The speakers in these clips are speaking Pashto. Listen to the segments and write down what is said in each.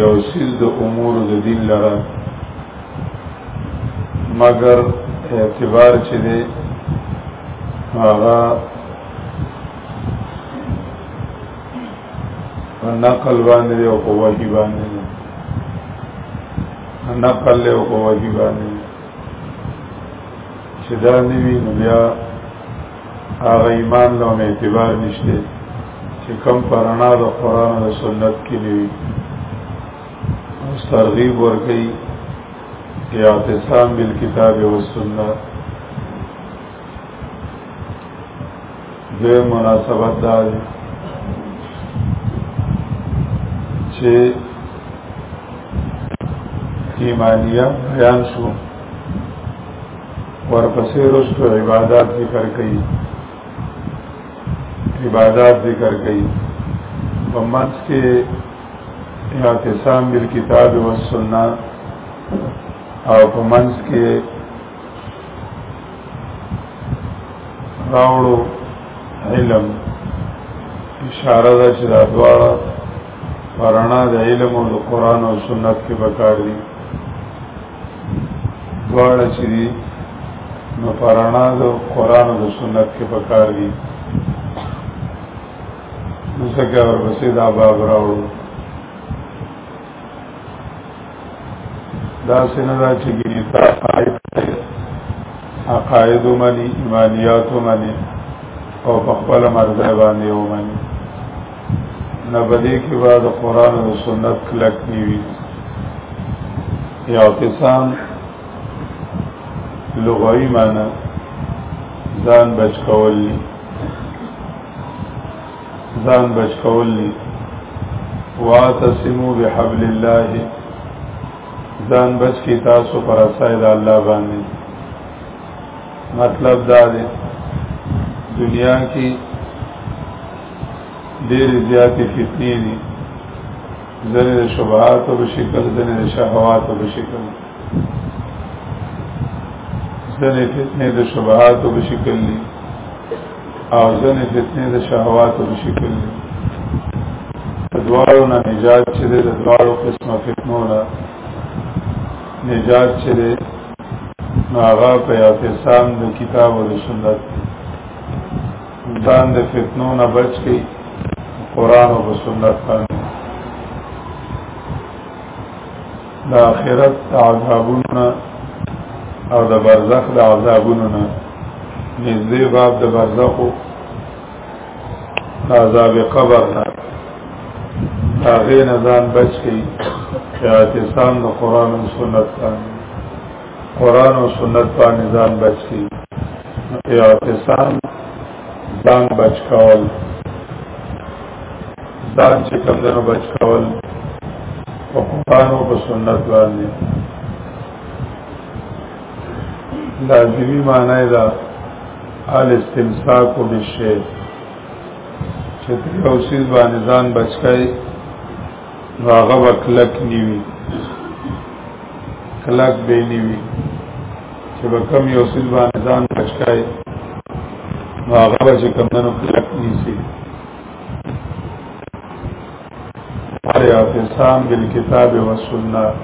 یو سیز د امور د دین لره مگر اعتبار چې دی هغه نقل باندې او قوهی باندې نقل له قوهی باندې چې دا نیوی نو بیا هغه ایمان له اعتبار نشته چې کم پرانا د قران او سنت کې دی او ترغیب ورکړي یا اعتصام بالکتاب او سنت به مناسبت ده چې ایمانیه بیان شو ورپسې رسو عبادت ذکر کوي عبادت ذکر کوي په منځ کې اعتصام بالکتاب والسنه او په منځ کې راوړو علم اشاره ده چې دا دواړه پرانا د علم او د قران او سنت کې بکار دي دواړه چې دي نو پرانا د قران او د سنت کې پکار دي نو څنګه ورپسې دا باب راوړو دا سینه دا چې ګینه تا عقاید عقاید منی ایمانیات منی او په خپل مرزه باندې ومني نه بده کې بعد قران او سنت کلک نیوي یا اعتصام لغوي معنی ځان بچ کول ځان بچ کول واعتصموا بحبل الله ځان بچ کی تاسو پر اساید الله باندې مطلب دا دی دنیا کې ډېر زیات فتنې دي ځنې د شبهات په شکل ځنې د شهوات په شکل ځنې فتنې د شبهات په شکل دي او ځنې فتنې د شهوات په شکل دي دوارو نه نجات چې د دوارو قسمه فتنو نه نجات چې د ناغا په اعتصام د کتاب او د سنت ځان د فتنو نه بچ کی قران او سنت باندې د آخرت عذابونه او د برزخ د عذابونو نه نږدې باب د برزخ او عذاب قبر نه هغه نه ځان بچ کی چې اعتصام د قران او سنت باندې قرآن و سنت پا نظام بچ کی اعتصام ځان بچ کول ځان چې کوم دنو بچ کول په قرآن او په سنت باندې لازمی معنی دا الاستمساک بالشیء چې په اوسیز باندې ځان بچ کړي نو هغه به کلک نیوي کلک به نیوي چې به کم یو سل باندې ځان بچکای نو هغه به چې کم ننو کلک نیسي هر اعتصام بالکتاب و سنت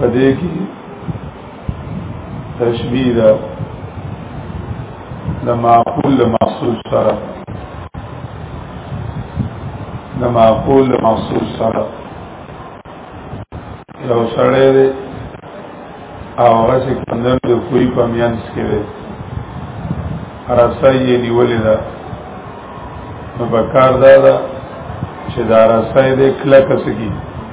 په دې کې تشبیه ده د معقول د محصول سره د معقول د محصول سره یو سړی دی او هغه چې کندن د کوی په میانس کې دی رسای یې نیولې ده نو بکار دا ده چې دا رسای دې کلک سکی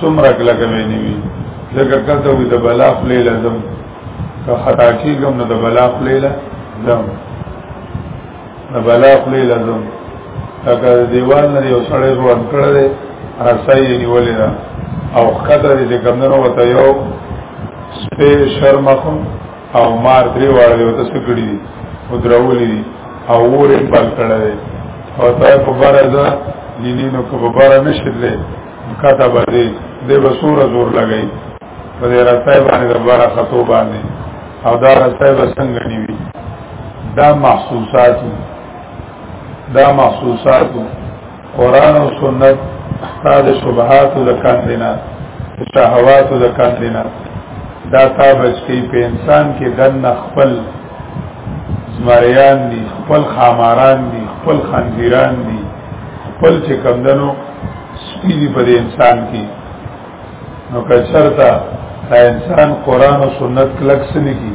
سمره کله کوي نیوي ځکه کته وي د بلا خلې لازم که خطا کیږم نو د بلا خلې لازم د بلا خلې لازم لکه دیوال نه یو سړی روان کړی دی رسای یې نیولې ده او خطر دې کمنو وته یو سپې شرمخم او مار درې واړه یو تاسو کړی دي او درولې دي او اور یې بل کړی او تا په بار ازا دیني نو په بار نشلې کاته باندې د وسور زور لګی په دې راځي باندې د بار خطو باندې او دا راځي بسنګ نیوي دا محسوسات دا محسوسات قران او سنت استاد شبهات د کاندینا شهوات د کاندینا دا تا بچی په انسان کې دن خپل زمریان دي خپل خاماران دي خپل خنزیران دي خپل چې کمدنو سپیدی په انسان کې نو که چرته انسان قران او سنت کلک سني کی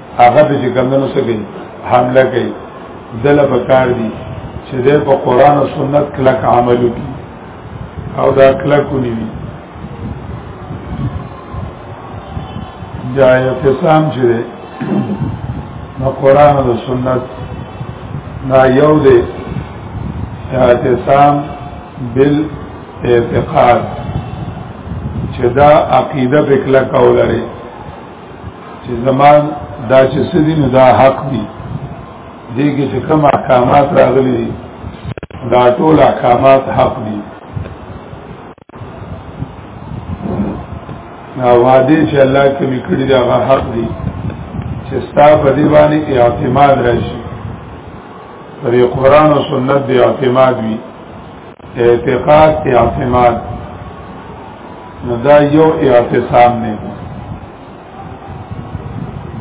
هغه د جګندنو سګي حمله کوي دل بکار دي چې د په قران او سنت کلک عمل وکړي او دا کلک ونیوي دا یو قسم چې نو قران او سنت نا یو دی اعتصام بال اعتقاد چې دا عقیده بکلا کولای چې زمان دا چې سدي نو دا حق دي دې کې چې کوم احکامات راغلي دي دا ټول احکامات حق دي دا وعده چې الله کې وکړي دا حق دي چې ستا په دې باندې اعتماد راشي پر قرآن او سنت دی اعتماد وي اعتقاد ته اعتماد نو دا یو اعتصام نه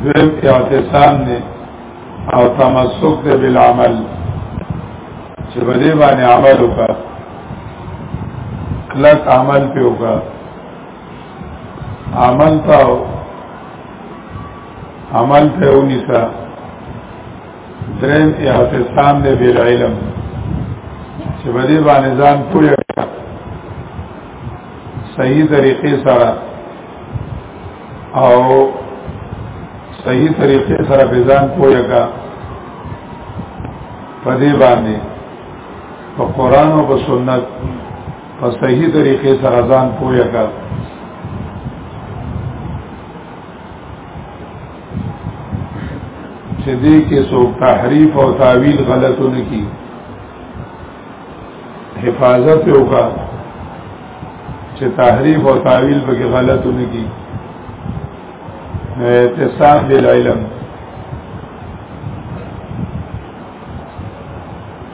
درم اعتصام نه او تمسک دې بالعمل چې بده باندې عمل وکړه کلک عمل په وکړه عمل تاو عمل ته ونیسا دریم اعتصام دی بل علم چې په دې باندې ځان پوهه صحیح طریقې سره او صحیح طریقې سره به ځان پوهه کا په دې باندې په قران او په سنت په صحیح طریقې سره ځان پوهه کا چې دې کې سو تحریف او تعویل غلطو نه کی حفاظت وکا چې تحریف او تعویل به غلطو نه کی اعتصام بالعلم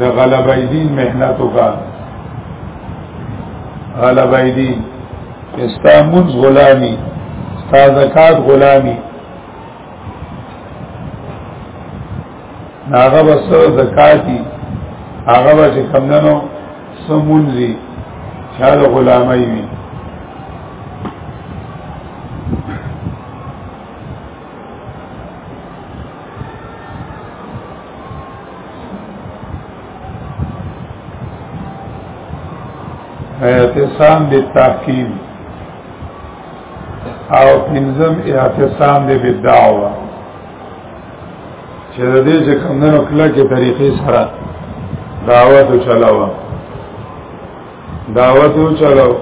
د غلبه دین مهنت وکا غلبه دین استامون غلامی ستا زکات غلامی ناغه بس زکاتی هغه به چې کمندنو سمونځي چا د غلامای وي اعتصام بالتحکیم او پنځم اعتصام دی بالدعوه چې د دې چې کمندونو کله کې طریقې سره دعوت چلاو دعوت چلاو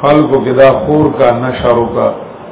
خلقو کې دا خور کا نشرو کا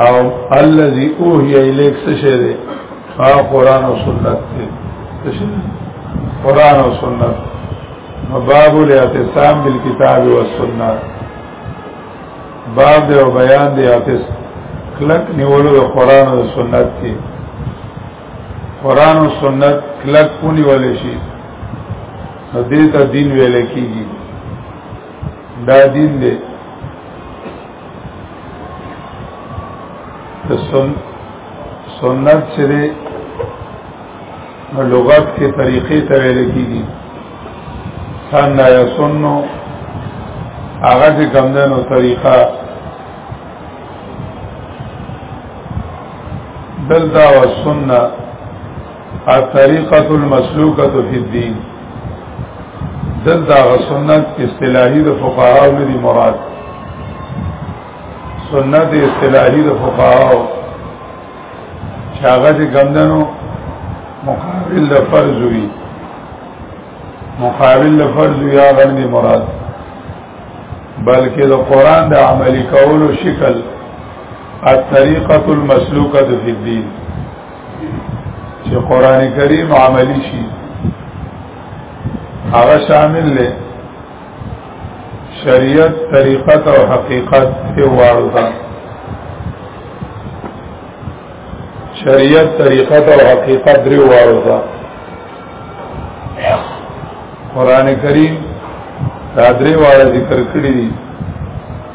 او الذي اوحي اليك سشه ده ها قران او سنت ده سشه قران او سنت باب الاعتصام بالكتاب والسنه باب ده بیان ده اعتص کلک نیولو ده قران او سنت ده قران او سنت کلک پونی ولې شي نو دې ته دین ویل کیږي دا دین دی سن سنت چې دی لغت کې طریقې ته ویل کېږي سن یا سنو هغه چې کوم ده نو طریقه دلته او سنت الطریقه المسلوکه فی الدین دلته غ سنت اصطلاحي د فقهاو نه دی مراد سنت اصطلاحي د فقهاو چې هغه د ګمندنو مقابل د فرض وي مقابل د فرض وي هغه نه مراد بلکې د قران د عملی کولو شکل الطریقه المسلوکه فی الدین چې قران کریم عملی شي هغه شامل دی شریعت طریقت او حقیقت کې واړه شریعت طریقت او حقیقت درې واړه قران کریم دا درې واړه ذکر کړی دي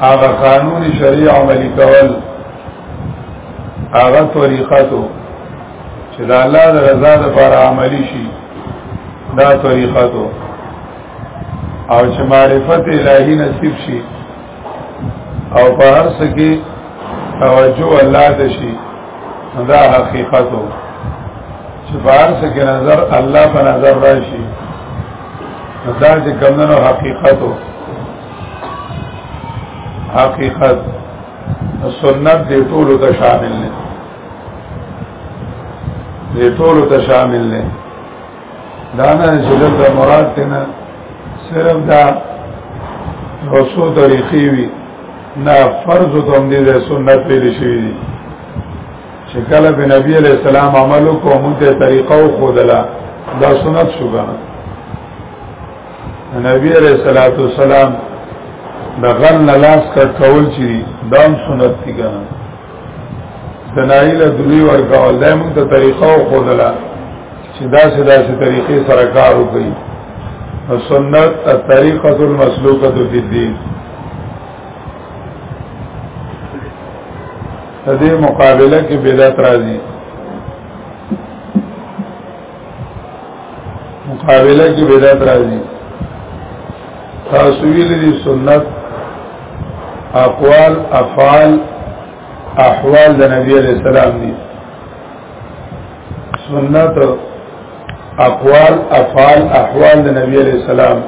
هغه قانون شریع عملی کول هغه طریقه تو چې د الله د رضا لپاره عملی شي دا طریقه تو او چې معرفت الهی نصیب شي او په هر څه کې توجه الله ته شي دا حقیقت وو چې په هر څه کې نظر الله په نظر راشي دا چې کمنو حقیقت وو حقیقت سنت دې ټول ته شامل نه دې ټول ته شامل نه دا نه چې دلته مراد تینا صرف دا رسو طریقې وي نه فرض ته هم دې سنت پیل شي چې کله به نبی علیہ السلام عملو کومه طریقه او خودلا دا سنت شو کنه نبی علیہ الصلوۃ والسلام د غن لاس کټ کول چی دام سنت دی کنه دلایل دوی ورکول دای موږ ته طریقه او خودلا چې دا سه دا سه طریقې سره کار وکړي او سنت الطریقه المسلوکه فی الدین دې مقابله کې بدعت راځي مقابله کې بدعت راځي تاسو ویل دي سنت اقوال افعال احوال د نبی علیہ السلام دي سنت اقوال افعال احوال د نبی علیہ السلام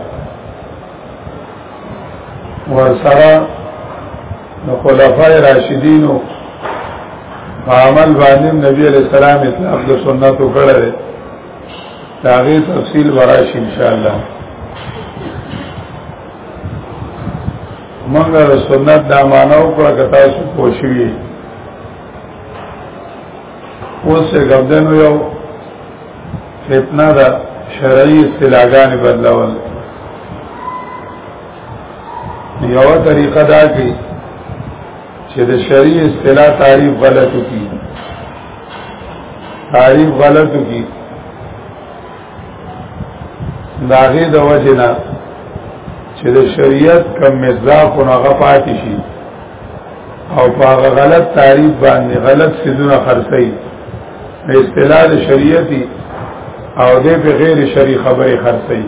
ورسره د خلفای راشدینو په عمل باندې نبی علیہ السلام اطلاق د سنت وکړل داغه تفصیل وراش ان شاء الله موږ د سنت د مانو پر کتا سو پوښیږي اوس څنګه دنو یو فتنه ده شرعي اصطلاحګانې بدلول یو طریقه دا کې چې د شرعي اصطلاح تعریف غلط کی تعریف غلط کی داغه د وجنه چې د شریعت کم مزاق او هغه پاتې شي او په غلط تعریف باندې غلط سيزونه خرڅي په اصطلاح شریعتي او دې په غیر شرعي خبرې خرڅي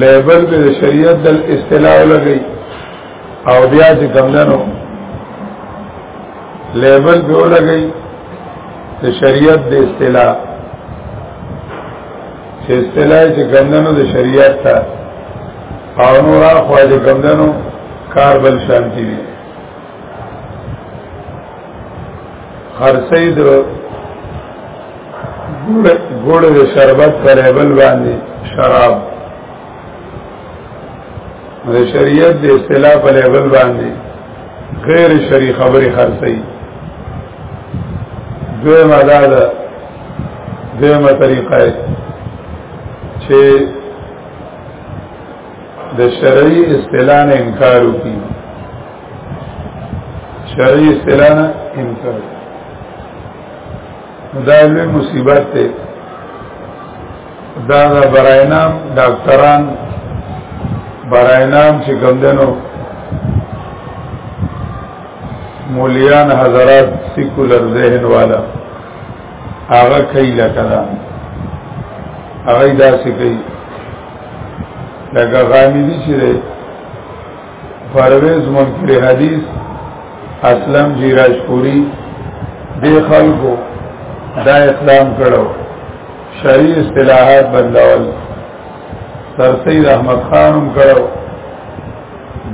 لیبل به د شریعت د اصطلاح لګي او بیا چې کمندنو لیبل به لګي د شریعت د اصطلاح چې اصطلاح چې کمندنو د شریعت ته او نور اخوا چې کم دنو کار بل شانتی وي خرڅې د ګوړ د شربت پر بل باندې شراب د شریعت د اصطلاح په لیول باندې غیر شری خبرې خرڅې دوی مدا ده دوی ما طریقه چې د شرعي اصطلاح نه انکار وکړي شرعي اصطلاح نه انکار دا لوی مصیبت دی دا دا برای نام ډاکټران برای نام چې کوم دنو مولیان حضرات سیکولر ذهن والا هغه کوي لکه دا هغه داسې کوي لکه غامدي چې دی پرویز منکر حدیث اسلم جی راجپوری دی خلقو دا اقدام کړو شریع اصطلاحات بدلول سر سید احمد خانم کړو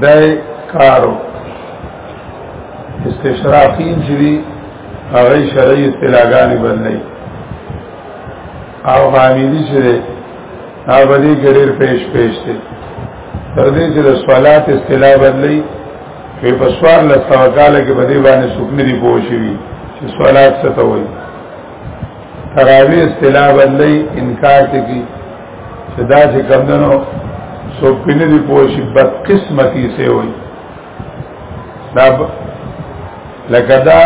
دای کارو استشراقین چې هغه شرعي اصطلاحګانې بدلې او حامیدی چې ده هغه باندې ګډیر پیش پیش دي تر دې چې د صلات اصطلاح بدلې په پسوار له سوکاله کې باندې باندې سپنې دی پوښوي چې صلات څه ته وایي تراوی اصطلاح بدلې انکار ته کی چې دا چې کمندنو سپنې دی پوښي بد قسمتي سي وایي دا لکه دا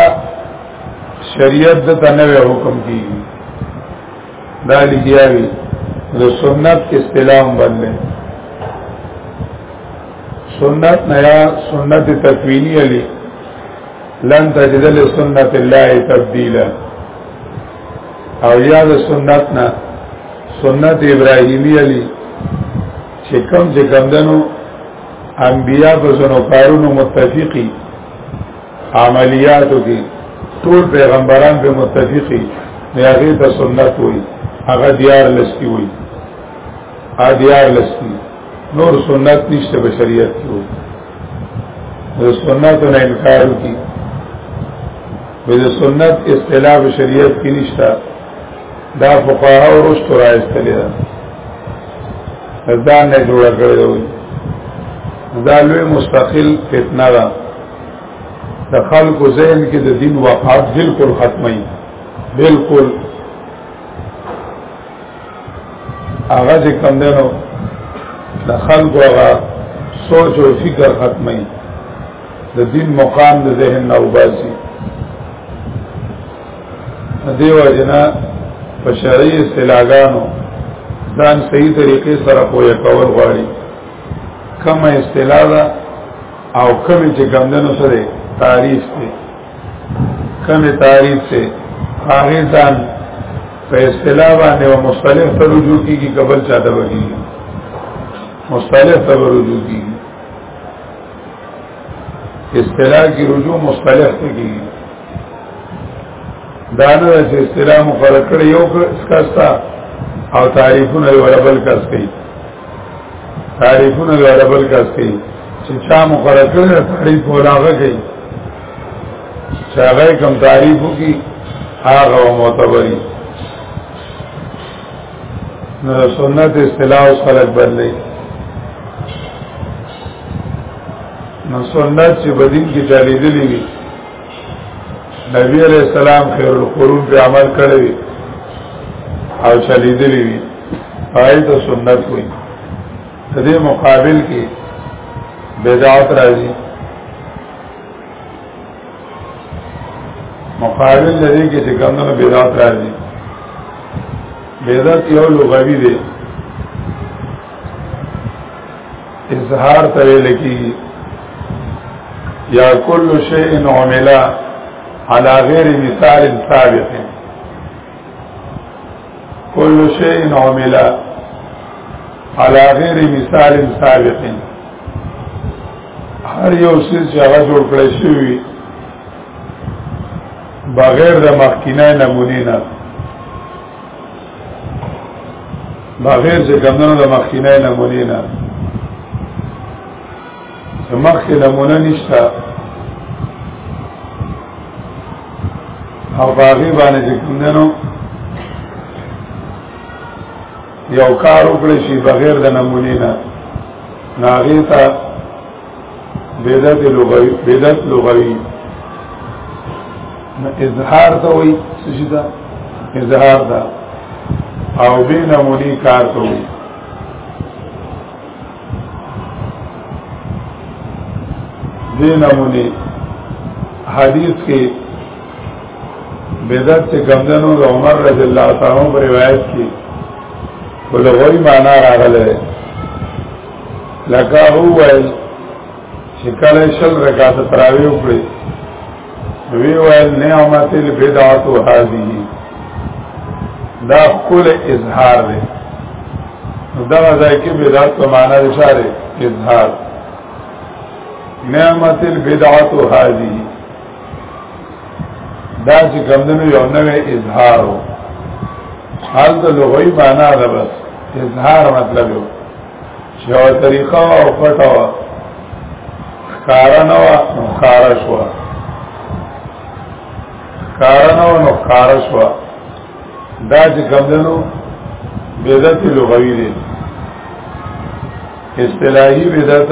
شریعت د تنوع حکم کیږي دا لګیاوی د سنت استلام باندې سنت نیا سنت تکوینی علی لن تجد لسنت الله تبدیلا او یا د سنت نه سنت ابراهیمی علی چې کوم چې کمدنو انبیاء په زنو کارونو متفقی عملیاتو کې ټول پیغمبران به متفقی نه هغه ته سنت وای هغه دیار لستی وای ا دیار لستی نور سنت نشته په شریعت کې وای د سنت نه انکار کی به د سنت اصطلاح شریعت کې نشته دا فقها ورستو راځتلی دا ځان نه جوړ کړی وي دا لوی مستقل فتنه ده د خلکو ذهن کې د دین وقات بالکل ختمي بالکل هغه چې کم دنو د خلکو هغه سوچ او فکر ختمي د دین مقام د ذهن نه وباسي دیو جنا په شرعي اصطلاحګانو ځان صحیح طریقې سره پوهه کول غواړي کومه اصطلاح ده او کومه چې ګمندنو سره تعریف دی کومه تعریف ته هغه ځان په اصطلاح باندې او مصطلح ته رجوع کیږي قبل چاته وږي مصطلح ته رجوع کیږي اصطلاح کی رجوع مصطلح ته کی دا نه چې اصطلاح مقرر کړی یو کستا او تعریفونه یو بل کس کوي تعریفونه یو بل کس کوي چې چا مقرر کړی تعریف ولاغه کوي چې هغه کم تعریفو کی هغه معتبري نو سنت اصطلاح اوس خلق بدلی نو سنت چې بدین کې چالي دي وي نبی علیہ السلام خیر القرون په عمل کړی او چالي دي وي پای ته سنت وي د دې مقابل کې بدعت راځي مقابل لري کې چې کوم نه بدعت راځي بدعت یو لغوي دی اظهار ته لکی یا کل شیء عمل على غیر مثال ثابت کل شیء عمل على غیر مثال ثابت هر یو سیز چې هغه جوړ کړی شوی بغیر د مخکینه نمونه نه بغیر چې کمنو د مخکینه نمونه نه مخکې نمونه نشته او باغی باندې چې کمنو یو کار وکړي شي بغیر د نمونې نه ناغه تا بدعت لغوي بدعت لغوي اظهار ته وي څه دا اظهار دا او به نمونې کار ته وي دې نمونې حدیث کې بدعت چې کمدنو د عمر رضی الله تعالی عنہ روایت کې په لغوي معنا راغله لکه هو ویل چې کله شل رکعات تراوی وکړي وی ویل نعمت البدعه هذه دا کل اظهار دی دا ځای کې بدعت په معنا د اشاره اظهار نعمت البدعه هذه دا چې کمدنو یو نوې اظهار و حال د لغوی معنا ده بس اظهار مطلب یو چې یو طریقه او پټه و ښکاره نه وه نو ښکاره شوه ښکاره نه وه نو ښکاره شوه دا چې کمدنو بدعت لغوی دی اصطلاحي بدعت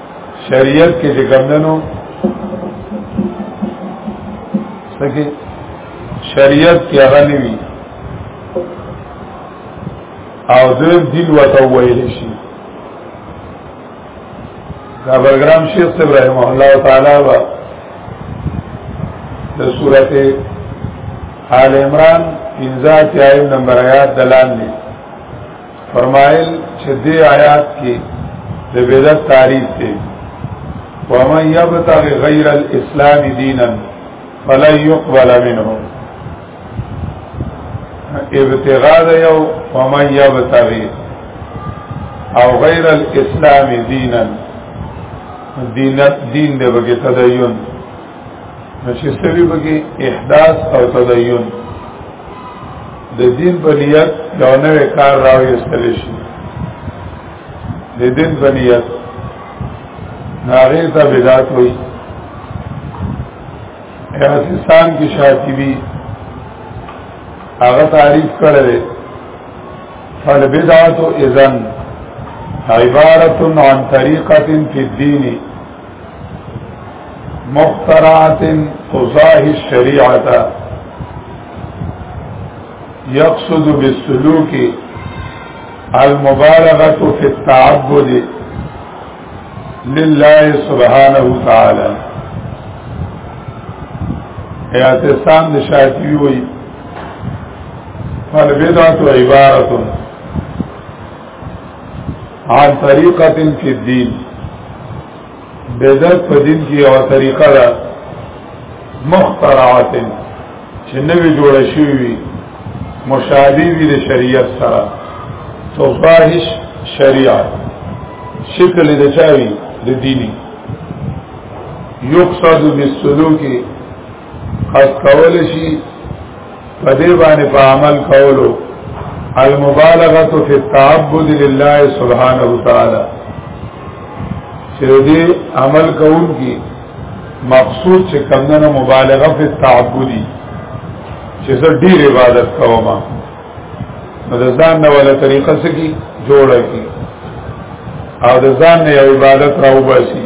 شریعت کې چې کوم دنو سکه شریعت کې هغه نیوي او دې دل وته ویل شي دا برګرام شیخ ابراهیم الله تعالی وا د سورته آل عمران 15 آیت نمبر آیات دلان دي فرمایل چې دې آیات کې د بدعت تعریف دی ومن يبتغي غير الاسلام دينا فلن يقبل منه ابتغاء د یو ومن يبتغي او غیر الاسلام دینا دین دین د بګی تدین نشستوی بگی احداث او تدین د دین په نیت یو نوې کار راوي استل شي د دین په نیت ناغه ته بدعت وایي احسان کی شاطبی هغه تعریف کړل فالبدعه اذن عبارت عن طریقه فی الدین مخترعة تضاهي الشريعة يقصد بالسلوك المبالغة في التعبد لله سبحانه تعالی اعتصام نشاتی ہوئی فالبدعة عبارة عن طریقه فی الدین بدعت په دین کې یو طریقه ده مخترعات چې نوې جوړ شوی وي مشابه وي د شریعت سره توفاهش شریعت شکل د چاوي د دیني یقصد بالسلوک پس کول شي په دې باندې په عمل کولو المبالغه فی التعبد لله سبحانه وتعالى چې دې عمل کوونکی مقصود چې کمنه مبالغه فی التعبدی چې زه ډیر عبادت کوم نو د ځان نه ولا طریقه سکی جوړه کی او د ځان نه عبادت راوباسي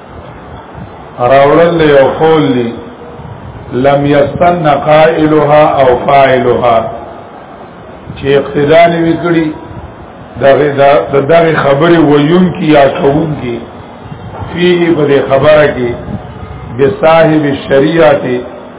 راوړل دی او قول دی لم یستن قائلها او فاعلها چې اقتدا نه وکړي دغه دغه خبره ویون کی یا کوون کی فيه په خبره کې بصاحب الشریعه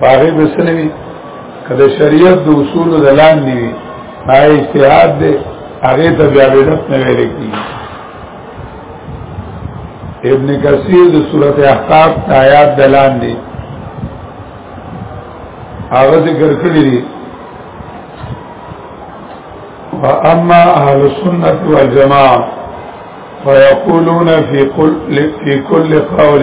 باغې بسنوي کله شریعت د اصول د لاندې وي هاي اجتهاد دې هغه ته بیا بدعت نه ویل کی ابن کثیر د سورته احقاف آیات د لاندې هغه ذکر کړی دی واما اهل السنه والجماعه فيقولون في كل في كل قول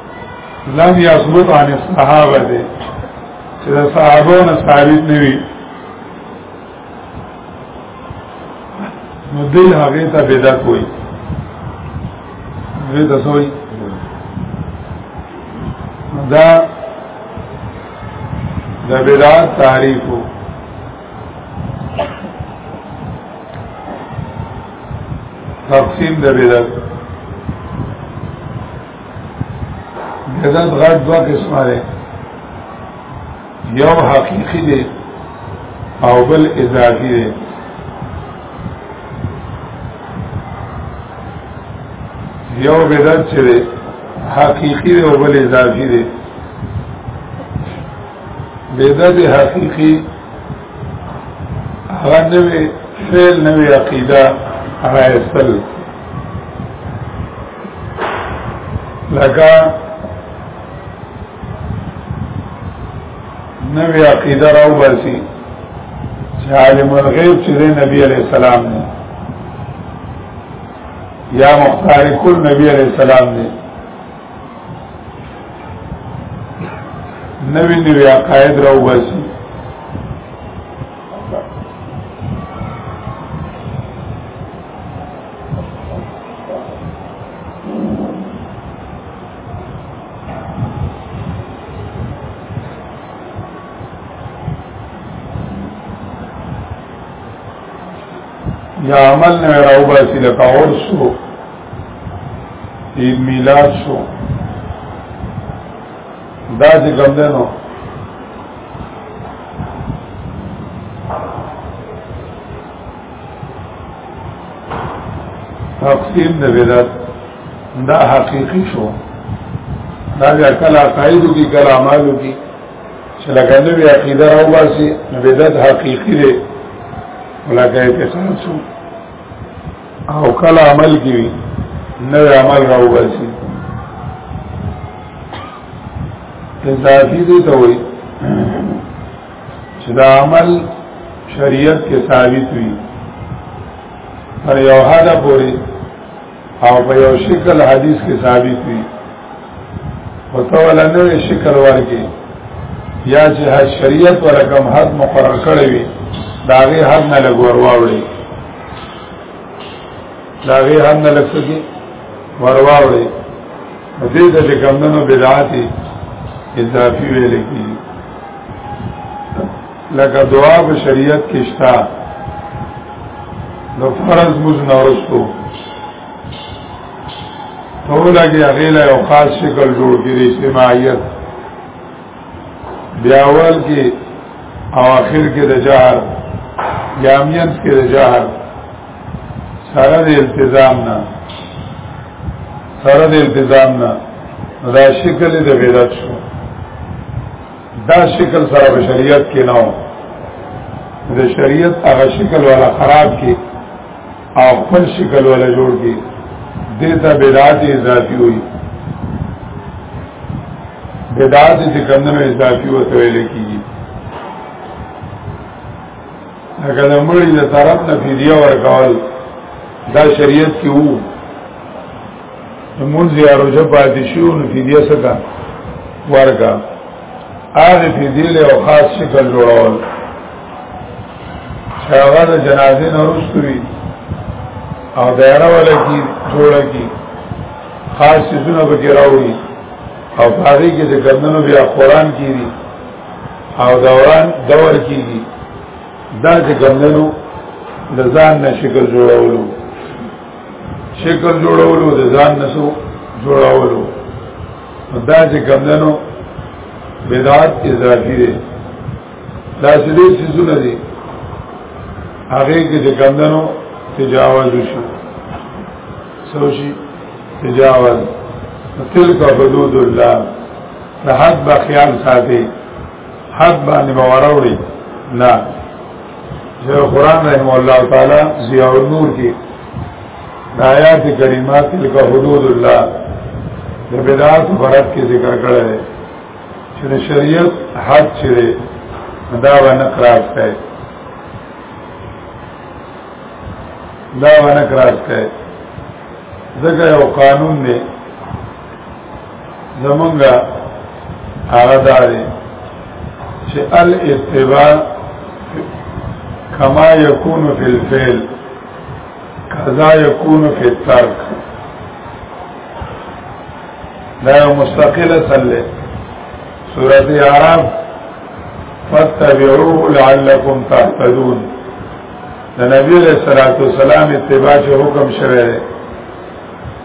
لم يثبت عن الصحابه دي چې د صحابو نه ثابت نه وي نو دل هغه ته بدعت وایي دې ته سوې دا د بدعت تعریف وو تقسیم د بدعت غضب غټ دوا قسمه ده یو حقیقی ده او بل اضافی ده یو بدعت چې ده حقیقی ده او بل اضافی ده بدعت حقیقی هغه نوې فعل نوې عقیده راځل لکه نوی عقیده راو بسی چه عالم الغیب چه ده نبی علیہ السلام ده یا مختار کل نبی علیہ السلام ده نوی نوی عقائد راو بسی یا عمل نه راو باسي لکه اور شو عید میلاد شو دا چې کوم دی نو تقسیم د بدعت دا حقیقی شو دا بیا کله عقایدو کې کله اعمالو کې چې لکه نوې عقیده راوباسي نو بدعت حقیقی دی ولکه اعتقاد شو او کله عمل کې وي نوې عمل راوباسي اضافي دي ته وایي چې دا عمل شریعت کې ثابت وي پر یو حد پورې او په یو شکل حدیث کې ثابت وي او ته ولا نوې شکل ورګي یا چې هر شریعت ورکم حد مقرر کړی وي داغه حد نه لګور واوړي داغه حد نه لګسږي ور واوړي دې ته کومنو بدعاتي اضافي ویل کیږي لکه دعا په شریعت کې شتا نو فرض موز نه ورستو نو لګي هغه له یو خاص شکل جوړ کړي اجتماعیت بیا اول کې او اخر کې د جهر یامین کې د جهر سره د التزام نه سره د التزام نه دا شکل د بدعت شو دا شکل سره په شریعت کې نه و د شریعت هغه شکل والا خراب کې او خپل شکل والا جوړ کې دیتا بدعت اضافی ہوئی بدعت چې کمنو اضافی وته ویل کیږي هغه د مړي د طرف نه فدیه ورکول دا شریعت کې وو مونږ یې اروجه پاتې شو نو فدیه سکا ورکا هغه فدیه له خاص شکل جوړول هغه د جنازې نه ورستوي او دایره ولا کی جوړه کی خاص څه نه بګراوي او هغه کې د ګندنو بیا قران کې دي او دوران دور کیږي دا چې ګمندنو د ځان نه شکل جوړولو شکل جوړولو د ځان نه سو جوړولو دا چې ګمندنو بدعت اضافي دي دا چې دې سيزونه دي هغه کې چې ګمندنو تجاوز وشي سوشي تجاوز تلك حدود الله د حد به خیال ساتي حد باندې باور وړي نه شیخ قرآن رحم الله تعالی ضیاء النور کې د آیات کریمه تلک حدود الله د بدعات فرد کې ذکر کړی دی چې د شریعت حد چې دی دا ونه کراس کوي دا ونه کراس کوي ځکه یو قانون دی زمونږه هغه داري چې الاتباع کما یکون فی الفعل کذا یکون فی الترک دا یو مستقل اصل دی سورۃ اعراف فاتبعوه لعلکم تهتدون د نبی علیہ الصلوۃ والسلام اتباع حکم شوه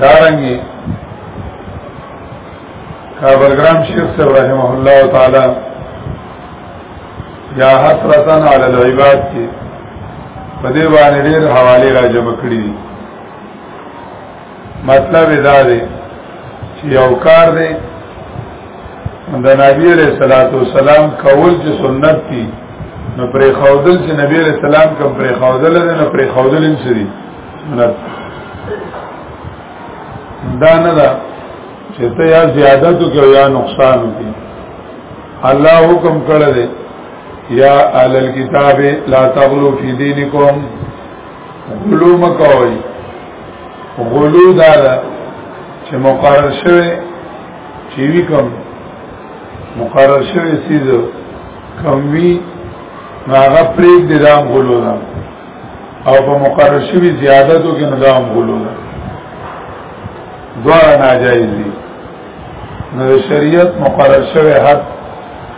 دارنګي کابلګرام شیخ صاحب رحمه الله تعالی یا حسرتا علی العباد کې په دې باندې ډېر حواله را جمع کړې دي مطلب دا دی چې یو کار دی د نبی علیہ الصلوۃ والسلام کول چې سنت دي نو پرې خودل چې نبی علیہ السلام کوم پرې خودل نه پرې خودل انسري نه دا نه دا چې ته یا زیادت کې یا نقصان کې الله حکم کړی دی یا اهل الكتاب لا تغلو فی دینکم غلو مکوئ غلو دا دا چې مقرر شوی چې وی کوم مقرر شوی سیز کوم وی هغه پریک دی دا غلو دا او په مقرر شوی زیادتو کې نه دام غلو ده دواړه ناجایز دي نو شریعت مقرر شوی حد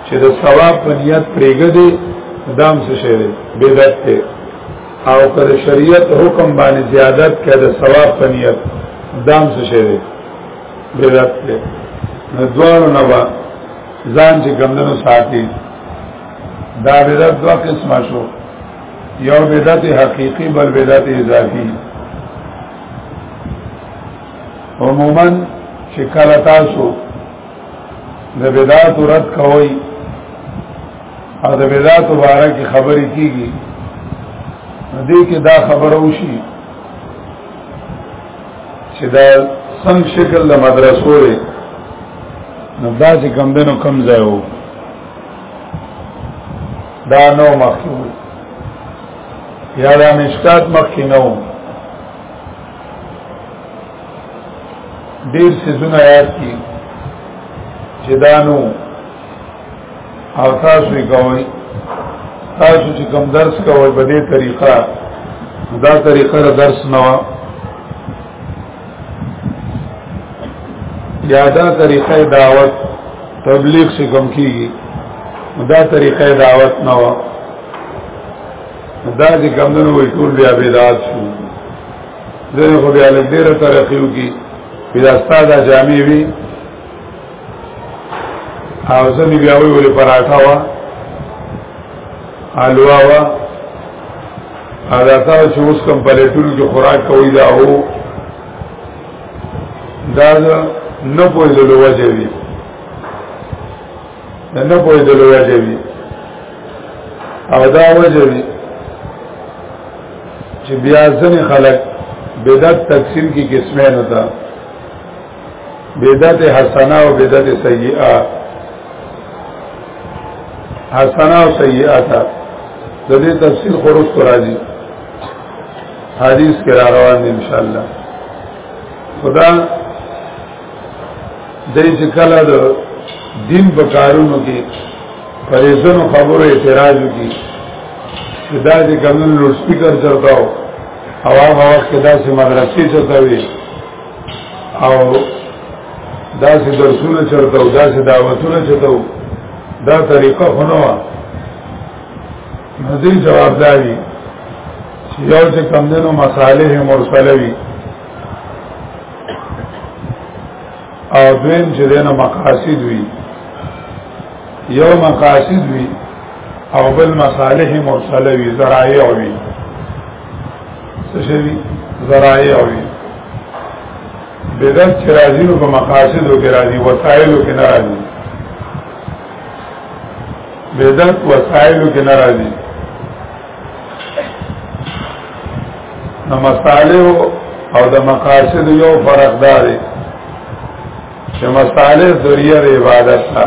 چې د ثواب په نیت پرېګه دي دام څه شی دی بدعت دی او که د شریعت حکم باندې زیادت کړي د ثواب په نیت دام څه شی دی بدعت دی نو دواړو نه با ځان چې ګمندنو ساتي دا بدعت دوه قسمه شو یو بدعت حقیقی بل بدعت اضافی عموما چې کله تاسو د بدعت رد کوئ او د بدعت باره کې خبرې کیږي دې کې دا خبره وشي چې دا څنګه شکل د مدرسو لري نو دا چې کم دنو کم ځای وو دا نو مخکې وي یا دا مشکات مخکې نه و ډېر سيزونه یاد کی چې دا نو او تاسو یې کوئ تاسو چې کوم درس کوئ په دې طریقه دا طریقه درس نه یادا طریقه دعوت تبلیغ سے کم کیږي دا طریقه دعوت نه و دا چې کمونو وي ټول بیا بدعت شو زه خو بیا لږ ډیره ترقیو کی بیا استاد جامع وی او ځنې بیا وی ولې پراټا وا حلوا وا دا تاسو چې اوس کوم پلیټونو کې خوراک کوي دا هو دا نه پوهېدلو وجه وي دا نه پوهېدلو وجه وي او دا وجه وي چې بیا ځنې خلک بدعت تقسیم کی قسمه نه ده بدعت حسنه او بدعت سیئه حسنه او سیئه تا د دې تفصیل خروج تو راځي حدیث کې را روان دي ان شاء الله خدا دې چې کله د دین په کارونو کې پریزونو خبرو اعتراض وکړي دا دې کمن لوډ سپیکر چرتاو او هغه وخت کې داسې مدرسې چرتاوي او دا چې درسونه چرته او دا چې دعوتونه چرته دا طریقه خو نه و نظر جواب داري چې یو چې کم دنو مصالح مرسله وي او دویم چې دنو مقاصد وي یو مقاصد وي او بل مصالح مرسله وي ذرایع وي سشوی ذرائع وی بدعت چې راځي نو په مقاصدو کې راځي وسایلو کې نه راځي بدعت وسایلو کې نه راځي نو مصالح او د مقاصد یو فرق داري چې مصالح ذریعہ د عبادت ده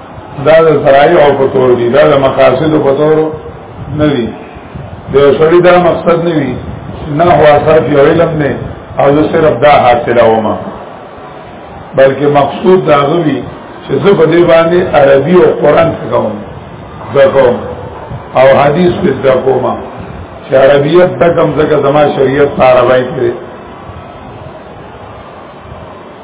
دا د سرای او په تور دي دا د مقاصد په تور نه دي د سړي دا مقصد نه وي نه هو صرف یو علم نه او زه صرف دا حاصله ومه بلکې مقصود دا غوي چې زه په دې باندې عربي او قران څخه زکوم او حدیث په زکوم چې عربیت د کم زکه زما شریعت په عربی کې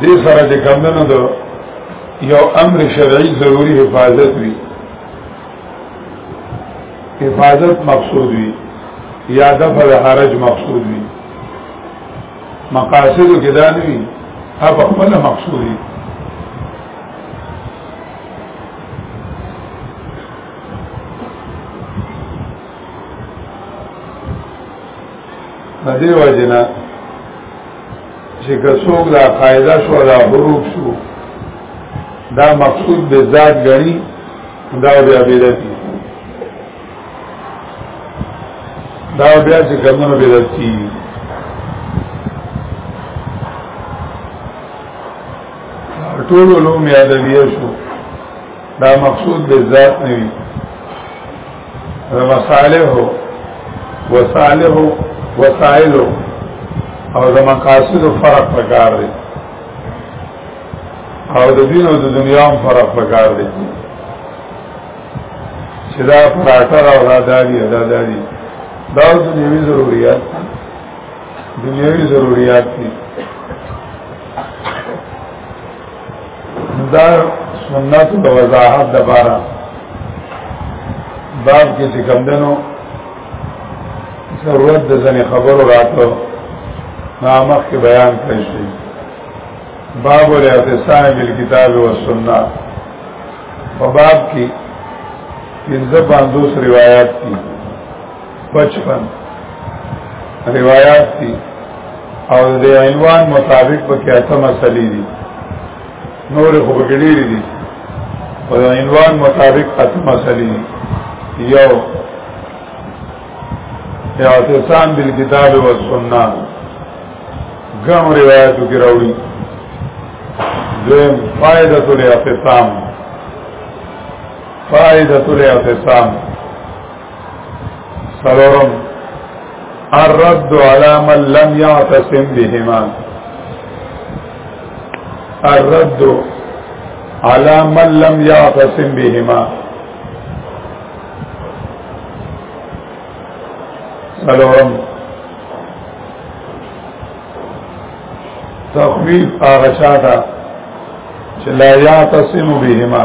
دې سره د کمندونو د یو امر شرعي ضروری حفاظت وي حفاظت مقصود وي یا دفع حرج مقصود وي مقاصد کې دا نه وي هغه خپل مقصود وي په دې وجنه چې کڅوګ لا قاعده شو لا حروف شو دا مقصود به ذات غني دا بیا بیرتی دا بیا چې کمنو بیرتی ټول علوم یادویه شو دا مقصود به ذات نه وي مصالح وصالح وسائل او د مقاصد فرق پکار دی او د دین او د دنیا هم فرق پکار دی چې دا پراټر او دا دادی دا دادی دا د دنیوي ضرورت دنیوي ضرورت دي دا سنت د وضاحت د بارا باب کې چې کوم دنو ضرورت د ځنې خبرو راتلو نامخ کې بیان کړی شي باب الاعتصام بالکتاب والسنه په باب کې پنځه باندې روایت دي بچپن روایات دي او د عنوان مطابق په کې اته مسلې دي نور خو به ډېر دي په عنوان مطابق اته مسلې دي یو اعتصام بالکتاب والسنه ګڼو روایتو کې راوړي دویم فائدۃ الاعتصام فائدۃ الاعتصام سلورم الرد على من لم يعتصم بهما الرد على من لم يعتصم بهما سلورم تخفیف هغه شاته چې لا یعتصم بهما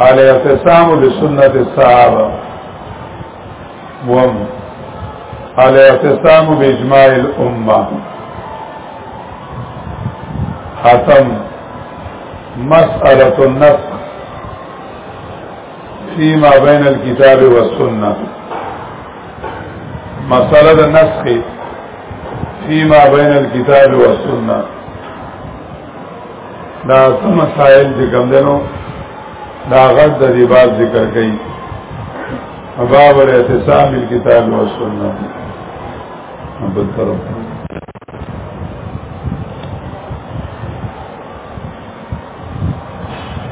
الاعتصام بسنة الصحابة وم الاعتصام بإجماع الأمة حتم مسألة النسخ فيما بين الكتاب والسنة مسألة النسخ فيما بين الكتاب والسنه دا سم مسائل چې کوم دنو دا غږ د دې باب ذکر کړي باب الاعتصام بالکتاب والسنه بل طرف